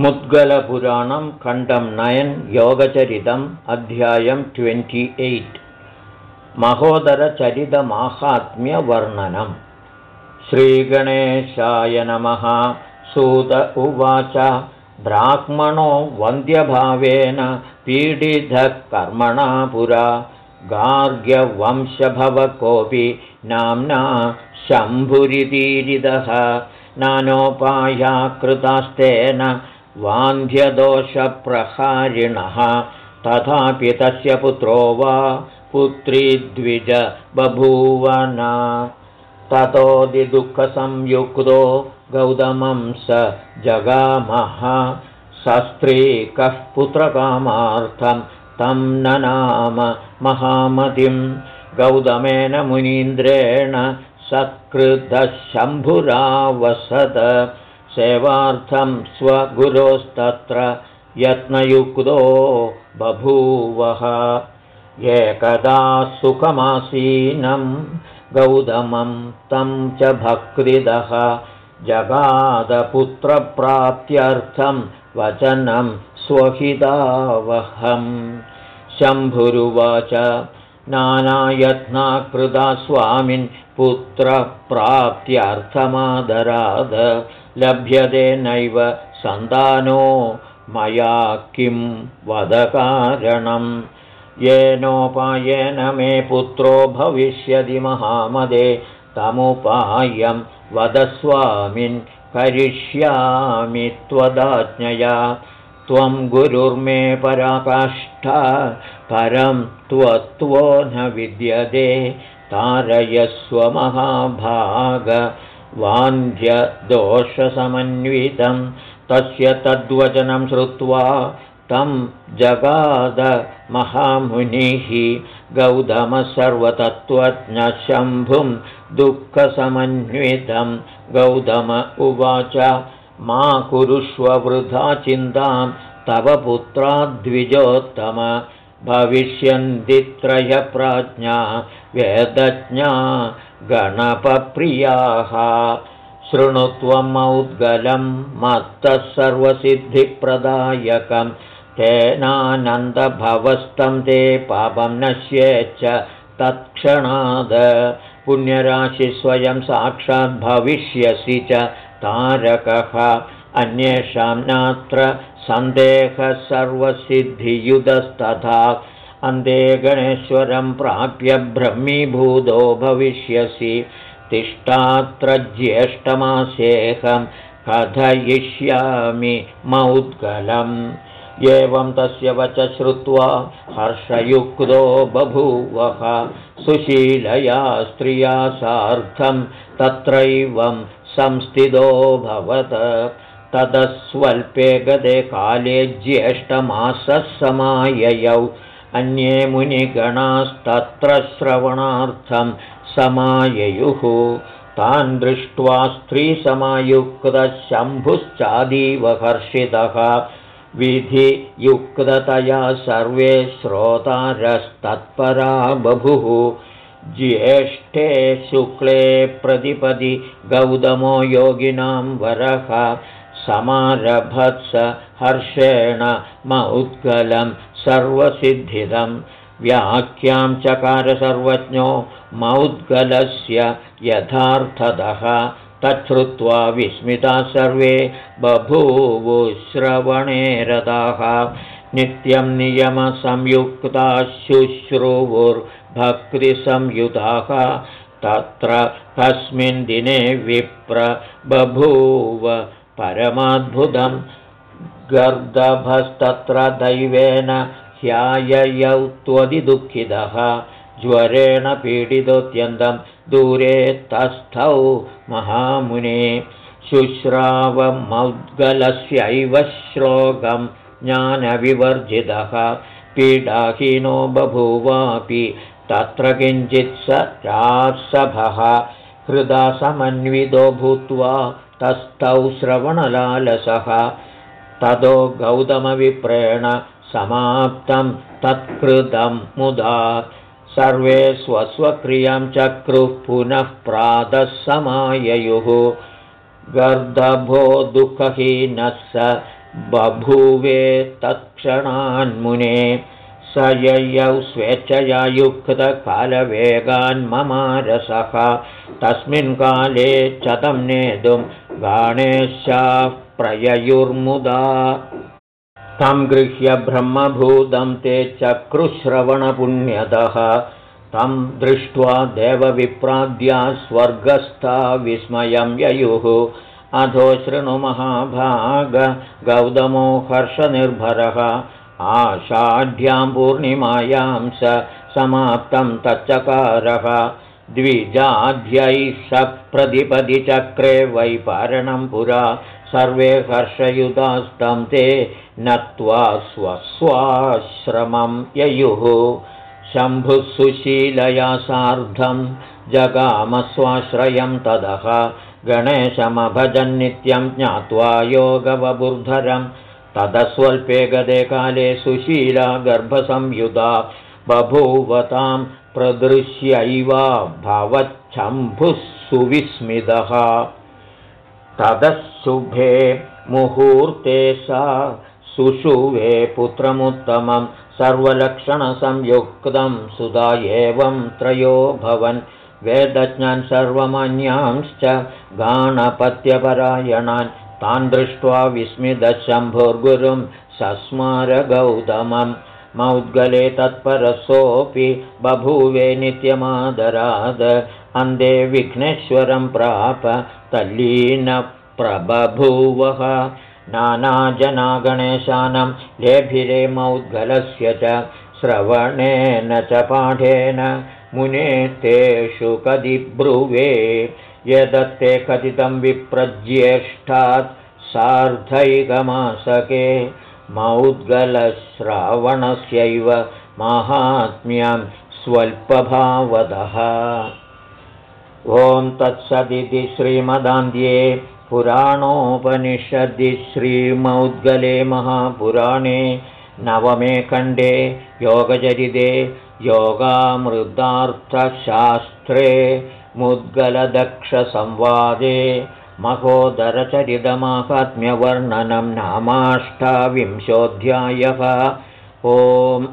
मुद्गलपुराणं खण्डं नयन् योगचरितम् अध्यायं ट्वेण्टि एय्ट्। महोदरचरितमाहात्म्यवर्णनम् श्रीगणेशाय नमः। सूत उवाच। ब्राह्मणो वन्द्यभावेन पीडितः कर्मणा पुरा। गार्ग्यवंशभवकोऽपि नाम्ना शम्भुरितीरिदः नानोपायाकृतास्तेन वान्ध्यदोषप्रहारिणः। तथापि तस्य पुत्रो वा पुत्री द्विज बभूवन ततोदिदुःखसंयुक्तो गौतमं स जगामः। सस्त्रीकः पुत्रकामार्थं तं ननाम महामतिं। गौतमेन मुनीन्द्रेण सत्कृतशम्भुरावसद सेवार्थं स्वगुरोस्तत्र यत्नयुक्तो बभूवः। एकदा सुखमासीनं गौतमं तं च भक्तिदः। जगादपुत्रप्राप्त्यर्थं वचनं स्वहितावहम् शम्भुरुवाच नानायत्नाकृता स्वामिन् पुत्रप्राप्त्यर्थमादराद। लभ्यते नैव सन्तानो मया किं वदकारणम् येनोपायेन मे पुत्रो भविष्यति महामदे तमुपायं वदस्वामिन् करिष्यामि त्वदाज्ञया। त्वं गुरुर्मे पराकाष्ठा परं त्वत्वो न विद्यते तारयस्वमहाभागवान्ध्यदोषसमन्वितं तस्य तद्वचनं श्रुत्वा तं जगादमहामुनिः गौतमसर्वतत्त्वज्ञशम्भुं दुःखसमन्वितं। गौतम उवाच मा कुरुष्ववृथा चिन्तां तव पुत्राद्विजोत्तम भविष्यन्तित्रयप्राज्ञा वेदज्ञा गणपप्रियाः। शृणुत्वमौद्गलं मत्तः सर्वसिद्धिप्रदायकं तेनानन्दभवस्तं ते पापं नश्येच्च तत्क्षणाद। पुण्यराशिस्वयं साक्षाद्भविष्यसि च तारकः अन्येषां नात्र सन्देहः सर्वसिद्धियुधस्तथा अन्ते गणेश्वरं प्राप्य ब्रह्मीभूतो भविष्यसि। तिष्ठात्र ज्येष्ठमासेहं कथयिष्यामि मौद्गलम्। एवं तस्य वच श्रुत्वा हर्षयुक्तो बभूवः सुशीलया स्त्रिया सार्धं तत्रैवं संस्थितोऽभवत् ततस्वल्पे गते काले ज्येष्ठमासः समाययौ। अन्ये मुनिगणास्तत्र श्रवणार्थं समाययुः। तान् दृष्ट्वा हर्षितः विधियुक्ततया सर्वे श्रोतारस्तत्परा बभुः। ज्येष्ठे शुक्ले प्रतिपदि गौतमो योगिनां वरः समारभत्स हर्षेण मौद्गलं सर्वसिद्धिदं। व्याख्यां चकार सर्वज्ञो मौद्गलस्य यथार्थतः तच्छ्रुत्वा विस्मिता सर्वे बभूवुश्रवणे रताः नित्यं नियमसंयुक्ता शुश्रुवुर्भक्तिसंयुताः तत्र कस्मिन् दिने विप्र बभूव परमाद्भुतं गर्दभस्तत्र दैवेन ह्याययौ त्वदिदुःखितः। ज्वरेण पीडितोऽत्यन्तं दूरे तस्थौ महामुने। शुश्रावमौद्गलस्यैव श्लोकं ज्ञानविवर्जितः। पीडाहीनो बभूवापि तत्र किञ्चित् स रासभः हृदा समन्वितो भूत्वा तस्थौ श्रवणलालसः। ततो गौतमविप्रेण समाप्तं तत्कृतं मुदा। सर्वे स्वस्वक्रियां चक्रुः पुनः प्रातः समाययुः गर्दभो दुःखहीनः स बभूवे तत्क्षणान्मुने स ययौ स्वेच्छया युक्तकालवेगान्ममारसः तस्मिन् काले चतं नेतुं गाणेशाः प्रययुर्मुदा। तं गृह्य ब्रह्मभूतं ते चक्रुश्रवणपुण्यतः। तं दृष्ट्वा देवविप्राद्या स्वर्गस्था विस्मयं ययुः। अधो शृणुमहाभाग गौतमो हर्षनिर्भरः आषाढ्यां पूर्णिमायां स समाप्तं तच्चकारः द्विजाध्यैः स प्रतिपदिचक्रे वैपारणं पुरा सर्वे हर्षयुतास्तं ते नत्वा स्वस्वाश्रमं ययुः। शम्भुः सुशीलया सार्धं जगामस्वाश्रयं तदः। गणेशमभजन्नित्यं ज्ञात्वा योगवबुर्धरं तदस्वल्पे गते काले सुशीला गर्भसंयुधा बभूवतां प्रदृश्यैव भवच्छम्भुः सुविस्मितः। ततः शुभे मुहूर्ते सा सुषुवे पुत्रमुत्तमं सर्वलक्षणसंयुक्तं सुधा एवं त्रयो भवन्। वेदज्ञान् सर्वमन्यांश्च गाणपत्यपरायणान् तान् दृष्ट्वा विस्मितशम्भुर्गुरुं सस्मारगौतमं। मौद्गले तत्परसोऽपि बभूवे नित्यमादराद। अन्धे विघ्नेश्वरं प्राप तल्लीनप्रबभूवः। नानाजनागणेशानं लेभिरे मौद्गलस्य च श्रवणेन च पाठेन। मुने तेषु कदिब्रुवे यदत्ते कथितं विप्रज्येष्ठात् सार्धैकमासके मौद्गलश्रावणस्यैव माहात्म्यं स्वल्पभावदः। ॐ तत्सदिति श्रीमदान्ध्ये पुराणोपनिषदि श्रीमौद्गले महापुराणे नवमे खण्डे योगचरिते योगामृतार्थशास्त्रे मुद्गलदक्षसंवादे महोदरचरितमाहात्म्यवर्णनं नामाष्टाविंशोऽध्यायः। ओम्